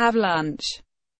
Have lunch.